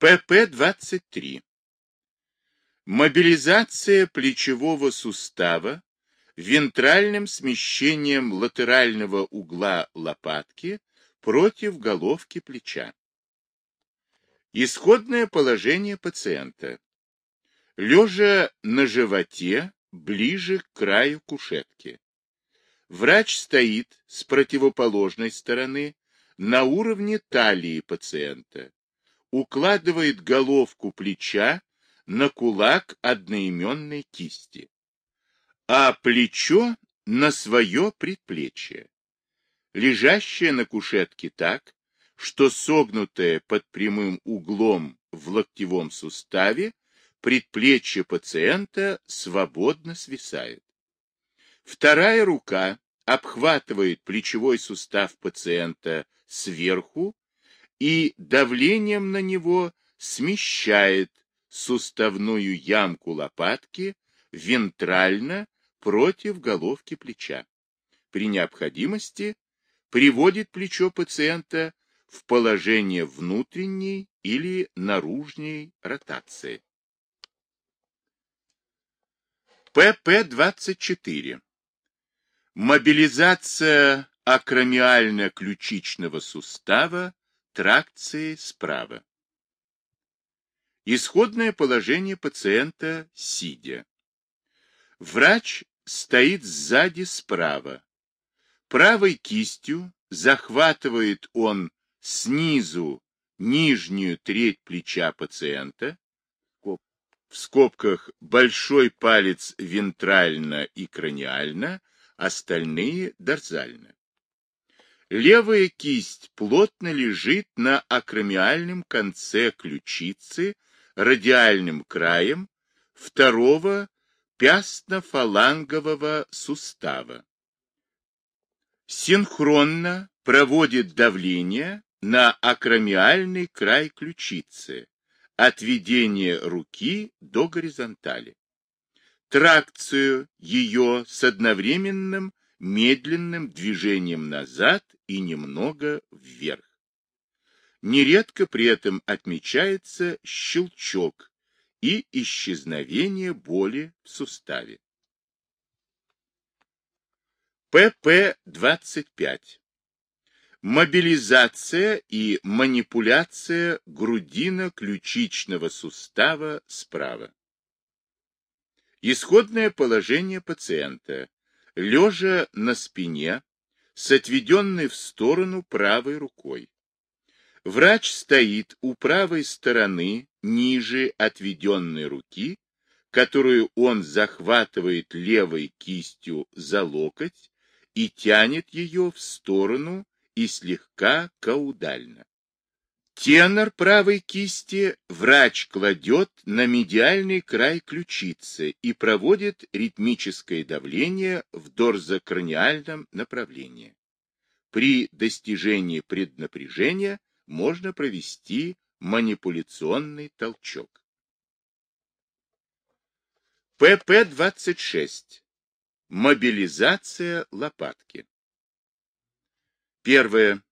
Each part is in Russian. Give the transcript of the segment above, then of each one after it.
ПП-23. Мобилизация плечевого сустава вентральным смещением латерального угла лопатки против головки плеча. Исходное положение пациента. Лежа на животе, ближе к краю кушетки. Врач стоит с противоположной стороны на уровне талии пациента, укладывает головку плеча на кулак одноименной кисти, а плечо на свое предплечье, лежащее на кушетке так, что согнутое под прямым углом в локтевом суставе предплечье пациента свободно свисает. Вторая рука обхватывает плечевой сустав пациента сверху и давлением на него смещает суставную ямку лопатки вентрально против головки плеча. При необходимости приводит плечо пациента в положение внутренней или наружной ротации. ПП-24. Мобилизация акромиально-ключичного сустава тракции справа. Исходное положение пациента сидя. Врач стоит сзади справа. Правой кистью захватывает он снизу нижнюю треть плеча пациента, в скобках большой палец вентрально и краниально, остальные дорзально. Левая кисть плотно лежит на акромиальном конце ключицы, радиальным краем второго пястно-фалангового сустава. Синхронно проводит давление на акромиальный край ключицы, отведение руки до горизонтали. Тракцию ее с одновременным медленным движением назад и немного вверх. Нередко при этом отмечается щелчок и исчезновение боли в суставе. ПП-25. Мобилизация и манипуляция грудино-ключичного сустава справа. Исходное положение пациента лежа на спине с отведенной в сторону правой рукой. Врач стоит у правой стороны ниже отведенной руки, которую он захватывает левой кистью за локоть и тянет ее в сторону и слегка каудально. Тенор правой кисти врач кладет на медиальный край ключицы и проводит ритмическое давление в дорзокраниальном направлении. При достижении преднапряжения можно провести манипуляционный толчок. ПП-26. Мобилизация лопатки. Первое.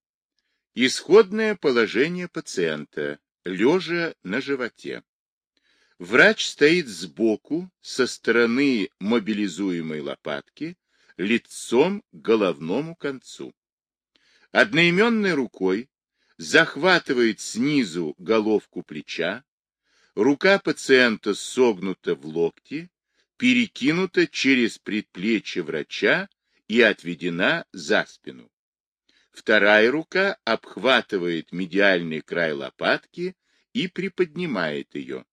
Исходное положение пациента, лежа на животе. Врач стоит сбоку, со стороны мобилизуемой лопатки, лицом к головному концу. Одноименной рукой захватывает снизу головку плеча, рука пациента согнута в локте, перекинута через предплечье врача и отведена за спину. Вторая рука обхватывает медиальный край лопатки и приподнимает ее.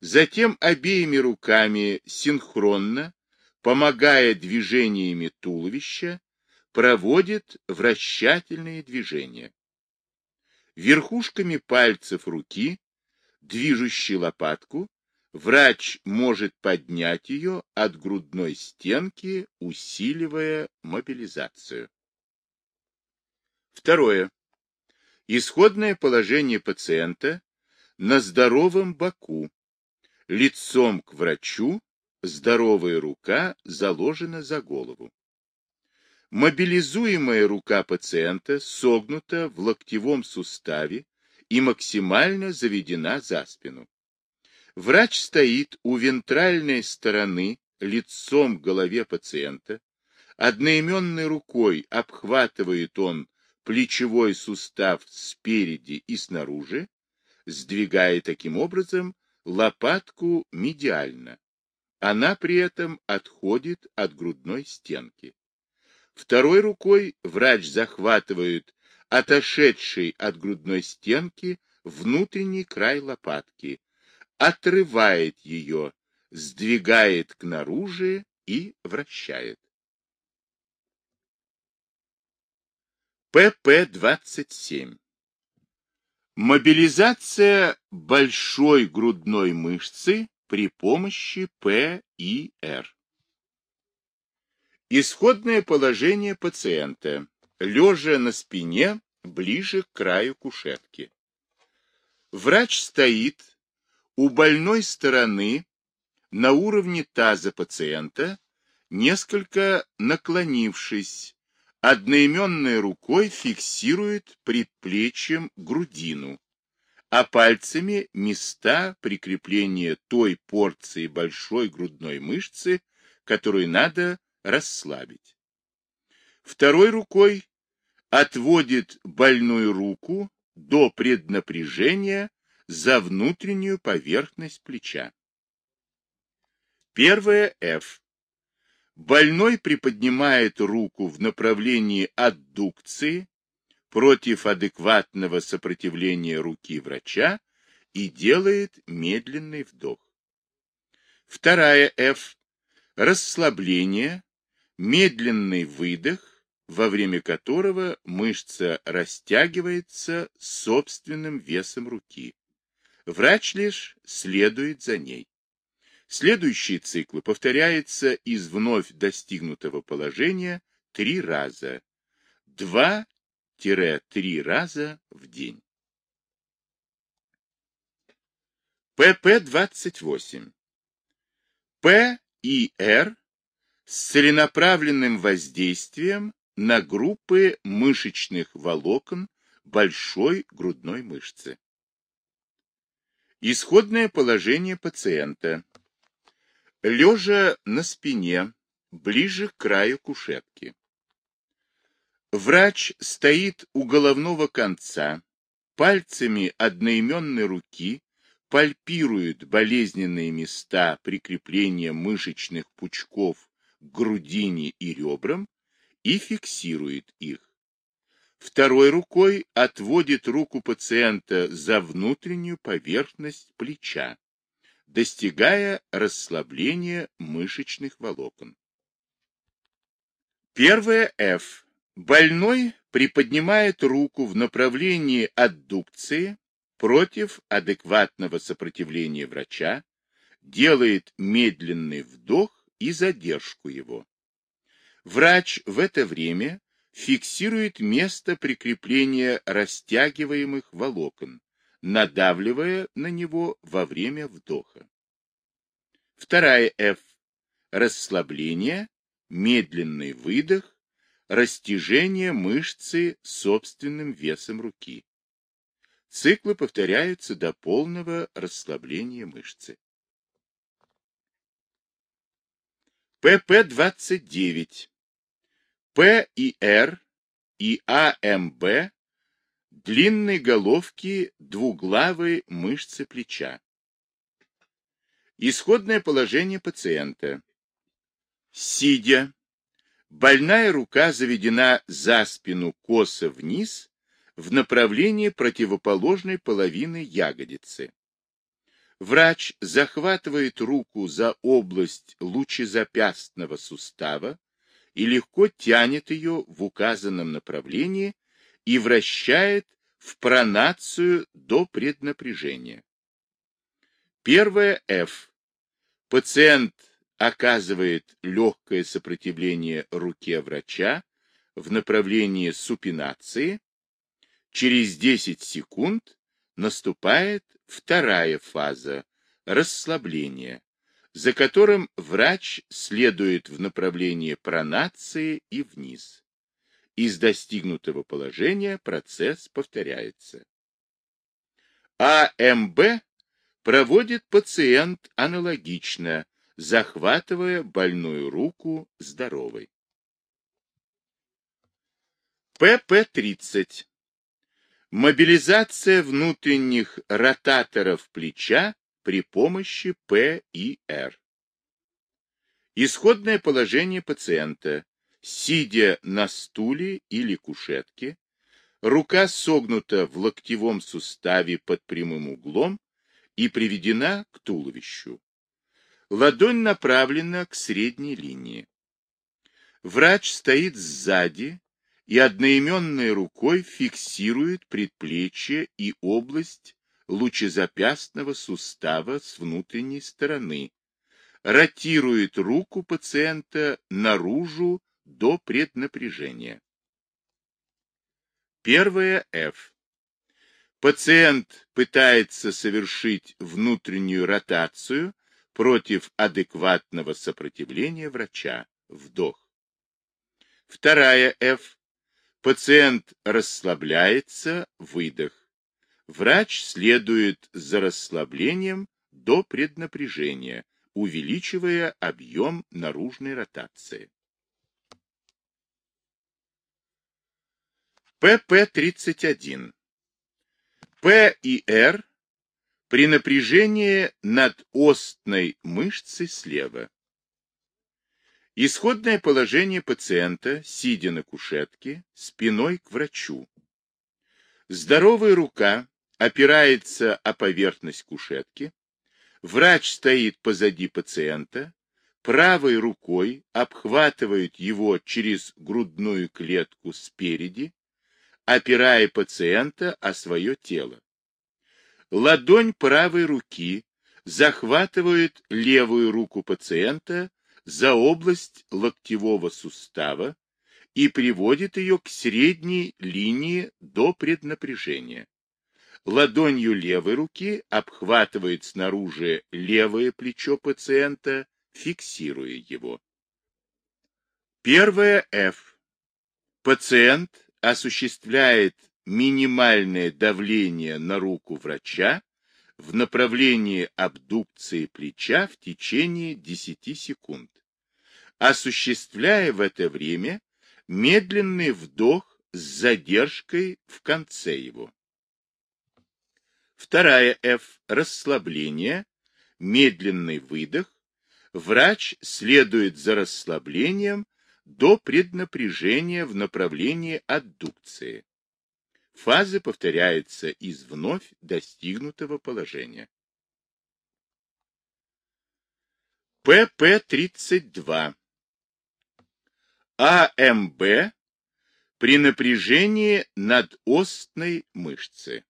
Затем обеими руками синхронно, помогая движениями туловища, проводит вращательные движения. Верхушками пальцев руки, движущей лопатку, врач может поднять ее от грудной стенки, усиливая мобилизацию. Второе. Исходное положение пациента на здоровом боку, лицом к врачу, здоровая рука заложена за голову. Мобилизуемая рука пациента согнута в локтевом суставе и максимально заведена за спину. Врач стоит у вентральной стороны лицом к голове пациента, одноименной рукой обхватывает он плечевой сустав спереди и снаружи, сдвигая таким образом лопатку медиально. Она при этом отходит от грудной стенки. Второй рукой врач захватывает отошедший от грудной стенки внутренний край лопатки, отрывает ее, сдвигает к наружу и вращает. ПП-27 Мобилизация большой грудной мышцы при помощи ПИР. Исходное положение пациента. Лежа на спине, ближе к краю кушетки. Врач стоит у больной стороны на уровне таза пациента, несколько наклонившись, одноименной рукой фиксирует предплечьем грудину, а пальцами места прикрепления той порции большой грудной мышцы, которую надо расслабить. Второй рукой отводит больную руку до преднапряжения за внутреннюю поверхность плеча. Первое F. Больной приподнимает руку в направлении аддукции против адекватного сопротивления руки врача и делает медленный вдох. Вторая F. Расслабление, медленный выдох, во время которого мышца растягивается собственным весом руки. Врач лишь следует за ней. Следующие циклы повторяются из вновь достигнутого положения три раза, два-три раза в день. ПП-28. П и Р с целенаправленным воздействием на группы мышечных волокон большой грудной мышцы. Исходное положение пациента. Лежа на спине, ближе к краю кушетки. Врач стоит у головного конца, пальцами одноименной руки пальпирует болезненные места прикрепления мышечных пучков к грудине и ребрам и фиксирует их. Второй рукой отводит руку пациента за внутреннюю поверхность плеча, достигая расслабления мышечных волокон. Первое F. Больной приподнимает руку в направлении аддукции против адекватного сопротивления врача, делает медленный вдох и задержку его. Врач в это время фиксирует место прикрепления растягиваемых волокон, надавливая на него во время вдоха. Вторая F. Расслабление, медленный выдох, растяжение мышцы собственным весом руки. Циклы повторяются до полного расслабления мышцы. ПП-29. П и Р и АМБ длинной головки двуглавой мышцы плеча. Исходное положение пациента. Сидя, больная рука заведена за спину косо вниз в направлении противоположной половины ягодицы. Врач захватывает руку за область лучезапястного сустава и легко тянет ее в указанном направлении и вращает в пронацию до преднапряжения. Первое F. Пациент оказывает легкое сопротивление руке врача в направлении супинации. Через 10 секунд наступает вторая фаза – расслабление, за которым врач следует в направлении пронации и вниз. Из достигнутого положения процесс повторяется. АМБ проводит пациент аналогично, захватывая больную руку здоровой. ПП-30. Мобилизация внутренних ротаторов плеча при помощи П и Р. Исходное положение пациента. Сидя на стуле или кушетке, рука согнута в локтевом суставе под прямым углом и приведена к туловищу. Ладонь направлена к средней линии. Врач стоит сзади и одноименной рукой фиксирует предплечье и область лучезапястного сустава с внутренней стороны, ротирует руку пациента наружу до преднапряжения. Первое F. Пациент пытается совершить внутреннюю ротацию против адекватного сопротивления врача. Вдох. Вторая F. Пациент расслабляется. Выдох. Врач следует за расслаблением до преднапряжения, увеличивая объем наружной ротации. ПП-31. П и Р при напряжении над остной мышцей слева. Исходное положение пациента, сидя на кушетке, спиной к врачу. Здоровая рука опирается о поверхность кушетки, Врач стоит позади пациента, правой рукой обхватывает его через грудную клетку спереди, опирая пациента о свое тело. Ладонь правой руки захватывает левую руку пациента за область локтевого сустава и приводит ее к средней линии до преднапряжения ладонью левой руки обхватывает снаружи левое плечо пациента, фиксируя его. Первое F. Пациент осуществляет минимальное давление на руку врача в направлении абдукции плеча в течение 10 секунд, осуществляя в это время медленный вдох с задержкой в конце его. Вторая F – расслабление, медленный выдох. Врач следует за расслаблением до преднапряжения в направлении аддукции. Фазы повторяются из вновь достигнутого положения. ПП-32. АМБ при напряжении над остной мышцы.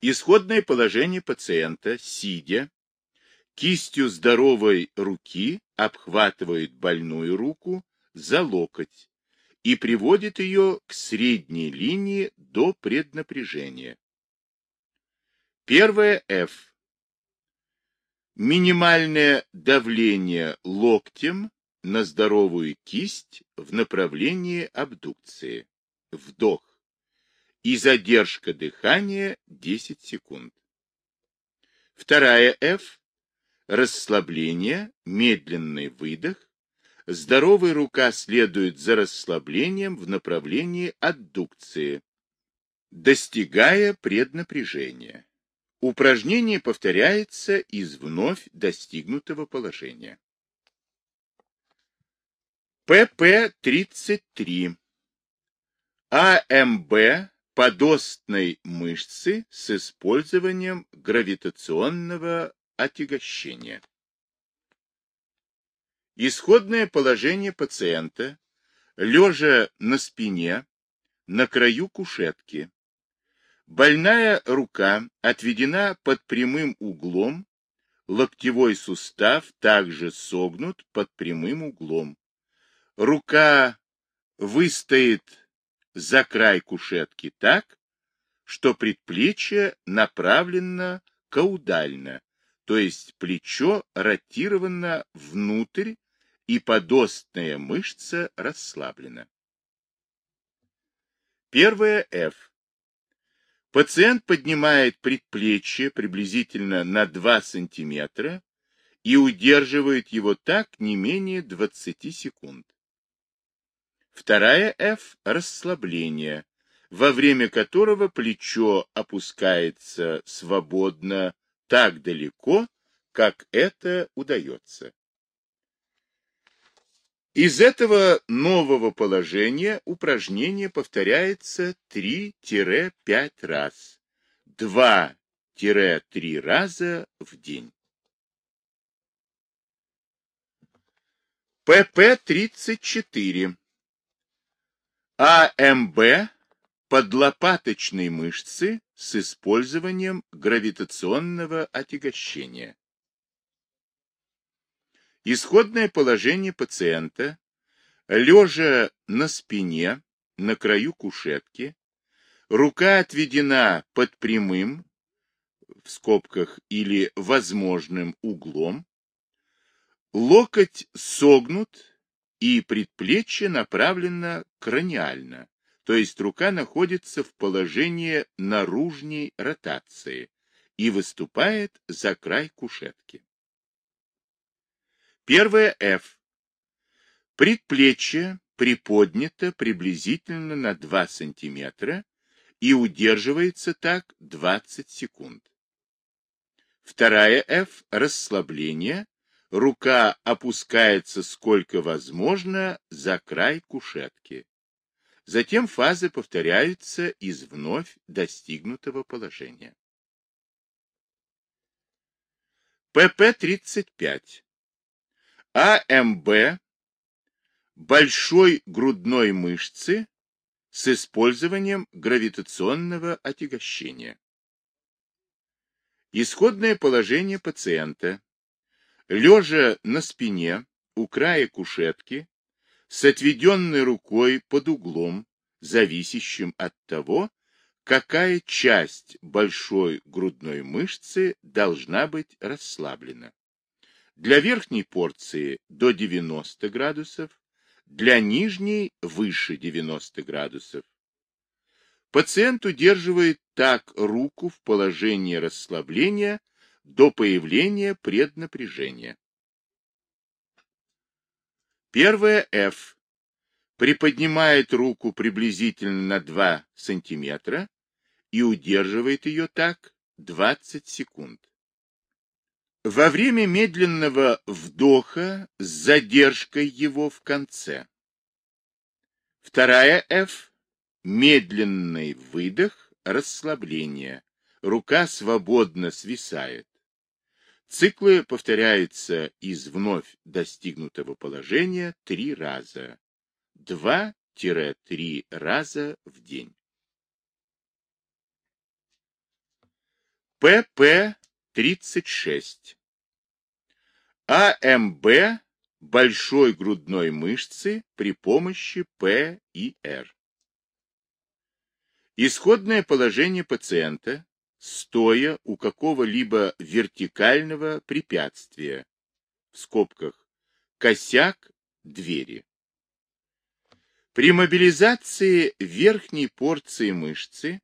Исходное положение пациента, сидя, кистью здоровой руки обхватывает больную руку за локоть и приводит ее к средней линии до преднапряжения. Первое F. Минимальное давление локтем на здоровую кисть в направлении абдукции. Вдох и задержка дыхания 10 секунд. Вторая F – расслабление, медленный выдох. Здоровая рука следует за расслаблением в направлении аддукции, достигая преднапряжения. Упражнение повторяется из вновь достигнутого положения. ПП-33. АМБ подостной мышцы с использованием гравитационного отягощения. Исходное положение пациента, лежа на спине, на краю кушетки. Больная рука отведена под прямым углом, локтевой сустав также согнут под прямым углом. Рука выстоит за край кушетки так, что предплечье направлено каудально, то есть плечо ротировано внутрь и подостная мышца расслаблена. Первое F. Пациент поднимает предплечье приблизительно на 2 см и удерживает его так не менее 20 секунд. Вторая F – расслабление, во время которого плечо опускается свободно так далеко, как это удается. Из этого нового положения упражнение повторяется 3-5 раз, 2-3 раза в день. ПП-34. АМБ подлопаточной мышцы с использованием гравитационного отягощения. Исходное положение пациента, лежа на спине, на краю кушетки, рука отведена под прямым, в скобках или возможным углом, локоть согнут и предплечье направлено краниально, то есть рука находится в положении наружней ротации и выступает за край кушетки. Первое F. Предплечье приподнято приблизительно на 2 см и удерживается так 20 секунд. Вторая F. Расслабление. Рука опускается сколько возможно за край кушетки. Затем фазы повторяются из вновь достигнутого положения. ПП-35 АМБ большой грудной мышцы с использованием гравитационного отягощения. Исходное положение пациента. Лежа на спине у края кушетки, с отведенной рукой под углом, зависящим от того, какая часть большой грудной мышцы должна быть расслаблена. Для верхней порции до 90 градусов, для нижней выше 90 градусов. Пациент удерживает так руку в положении расслабления до появления преднапряжения. Первое F. Приподнимает руку приблизительно на 2 см и удерживает ее так 20 секунд. Во время медленного вдоха с задержкой его в конце. Вторая F. Медленный выдох, расслабление. Рука свободно свисает. Циклы повторяются из вновь достигнутого положения три раза. 2-3 раза в день. ПП-36 АМБ большой грудной мышцы при помощи П и Р. Исходное положение пациента, стоя у какого-либо вертикального препятствия, в скобках, косяк двери. При мобилизации верхней порции мышцы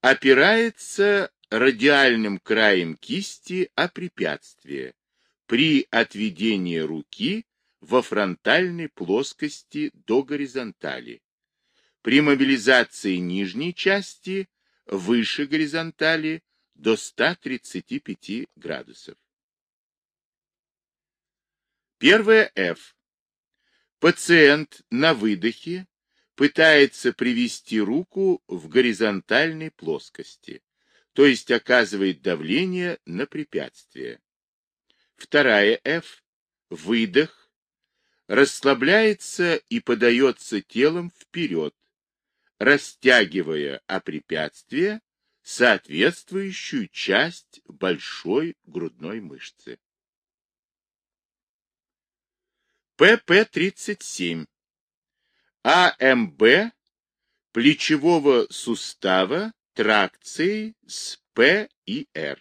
опирается радиальным краем кисти о препятствие, при отведении руки во фронтальной плоскости до горизонтали. При мобилизации нижней части выше горизонтали до 135 градусов. Первое F. Пациент на выдохе пытается привести руку в горизонтальной плоскости, то есть оказывает давление на препятствие. Вторая F – выдох, расслабляется и подается телом вперед, растягивая о препятствие соответствующую часть большой грудной мышцы. ПП-37. АМБ плечевого сустава тракции с П и Р.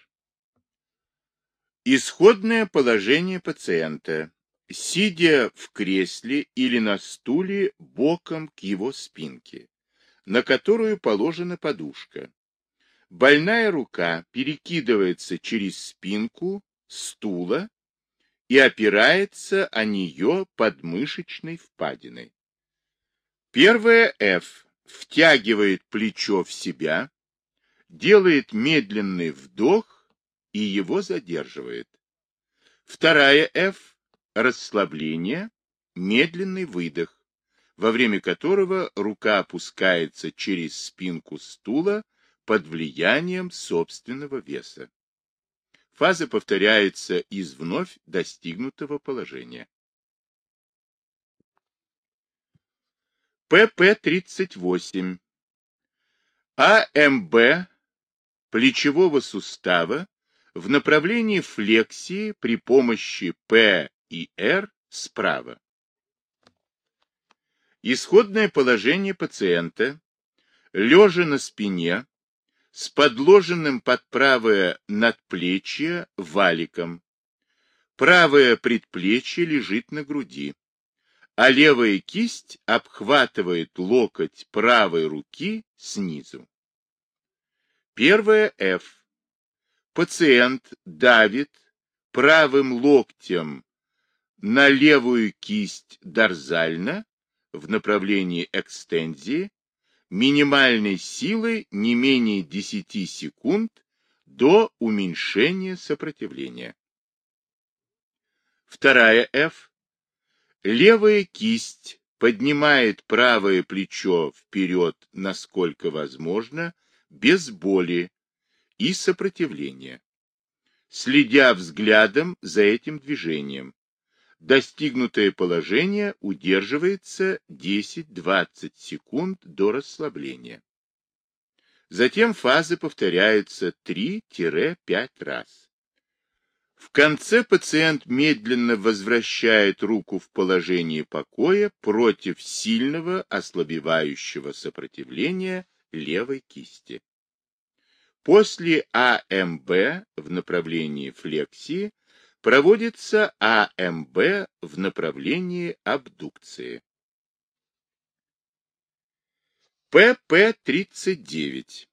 Исходное положение пациента. Сидя в кресле или на стуле боком к его спинке, на которую положена подушка. больная рука перекидывается через спинку стула и опирается о нее подмышечной впадиной. Первое F втягивает плечо в себя, делает медленный вдох и его задерживает. Вторая F – расслабление, медленный выдох, во время которого рука опускается через спинку стула под влиянием собственного веса. Фаза повторяется из вновь достигнутого положения. ПП-38. АМБ плечевого сустава в направлении флексии при помощи П и Р справа. Исходное положение пациента, лежа на спине, с подложенным под правое надплечье валиком. Правое предплечье лежит на груди, а левая кисть обхватывает локоть правой руки снизу. Первое F. Пациент давит правым локтем на левую кисть дорзально в направлении экстензии минимальной силой не менее 10 секунд до уменьшения сопротивления. Вторая F. Левая кисть поднимает правое плечо вперед, насколько возможно, без боли и сопротивления, следя взглядом за этим движением, достигнутое положение удерживается 10-20 секунд до расслабления. Затем фазы повторяются 3-5 раз. В конце пациент медленно возвращает руку в положение покоя против сильного ослабевающего сопротивления левой кисти. После АМБ в направлении флексии проводится АМБ в направлении абдукции. ПП-39.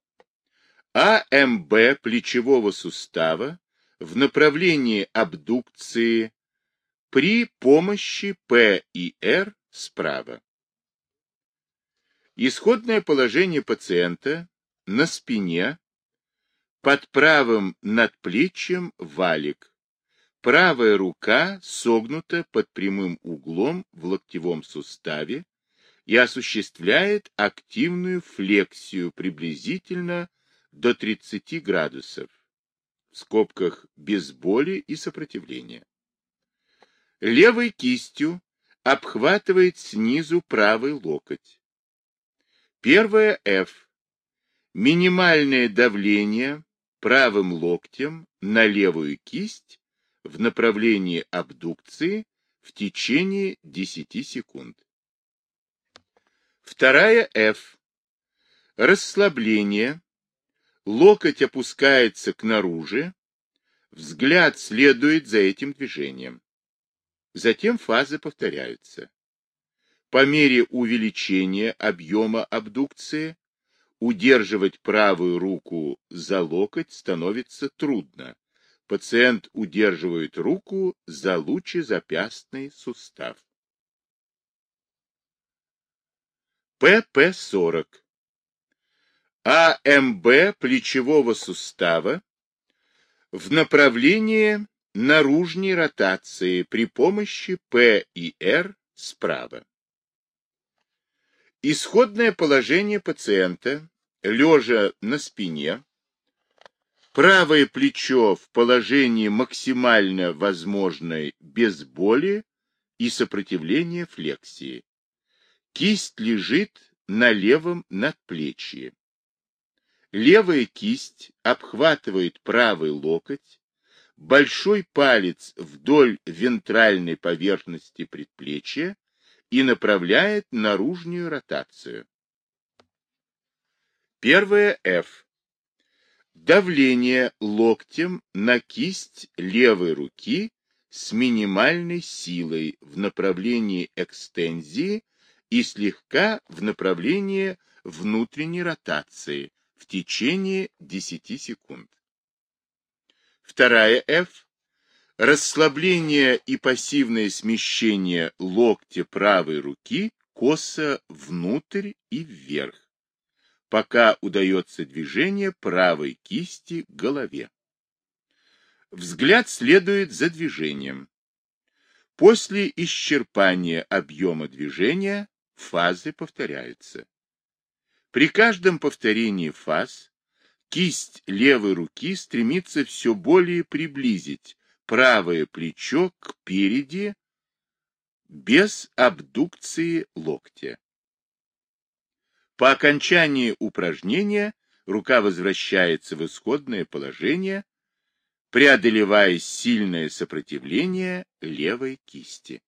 АМБ плечевого сустава в направлении абдукции при помощи П и Р справа. Исходное положение пациента на спине, под правым надплечьем валик, Правая рука согнута под прямым углом в локтевом суставе и осуществляет активную флексию приблизительно до 30 градусов, в скобках без боли и сопротивления. Левой кистью обхватывает снизу правый локоть. Первое F. Минимальное давление правым локтем на левую кисть в направлении абдукции в течение 10 секунд. Вторая F. Расслабление. Локоть опускается к наружи. Взгляд следует за этим движением. Затем фазы повторяются. По мере увеличения объема абдукции удерживать правую руку за локоть становится трудно Пациент удерживает руку за лучезапястный сустав. ПП-40. АМБ плечевого сустава в направлении наружной ротации при помощи П и Р справа. Исходное положение пациента, лежа на спине, Правое плечо в положении максимально возможной без боли и сопротивления флексии. Кисть лежит на левом надплечье. Левая кисть обхватывает правый локоть, большой палец вдоль вентральной поверхности предплечья и направляет наружную ротацию. Первое F. Давление локтем на кисть левой руки с минимальной силой в направлении экстензии и слегка в направлении внутренней ротации в течение 10 секунд. Вторая F – расслабление и пассивное смещение локтя правой руки косо внутрь и вверх, пока удается движение правой кисти к голове. Взгляд следует за движением. После исчерпания объема движения фазы повторяются. При каждом повторении фаз кисть левой руки стремится все более приблизить правое плечо к переди без абдукции локтя. По окончании упражнения рука возвращается в исходное положение, преодолевая сильное сопротивление левой кисти.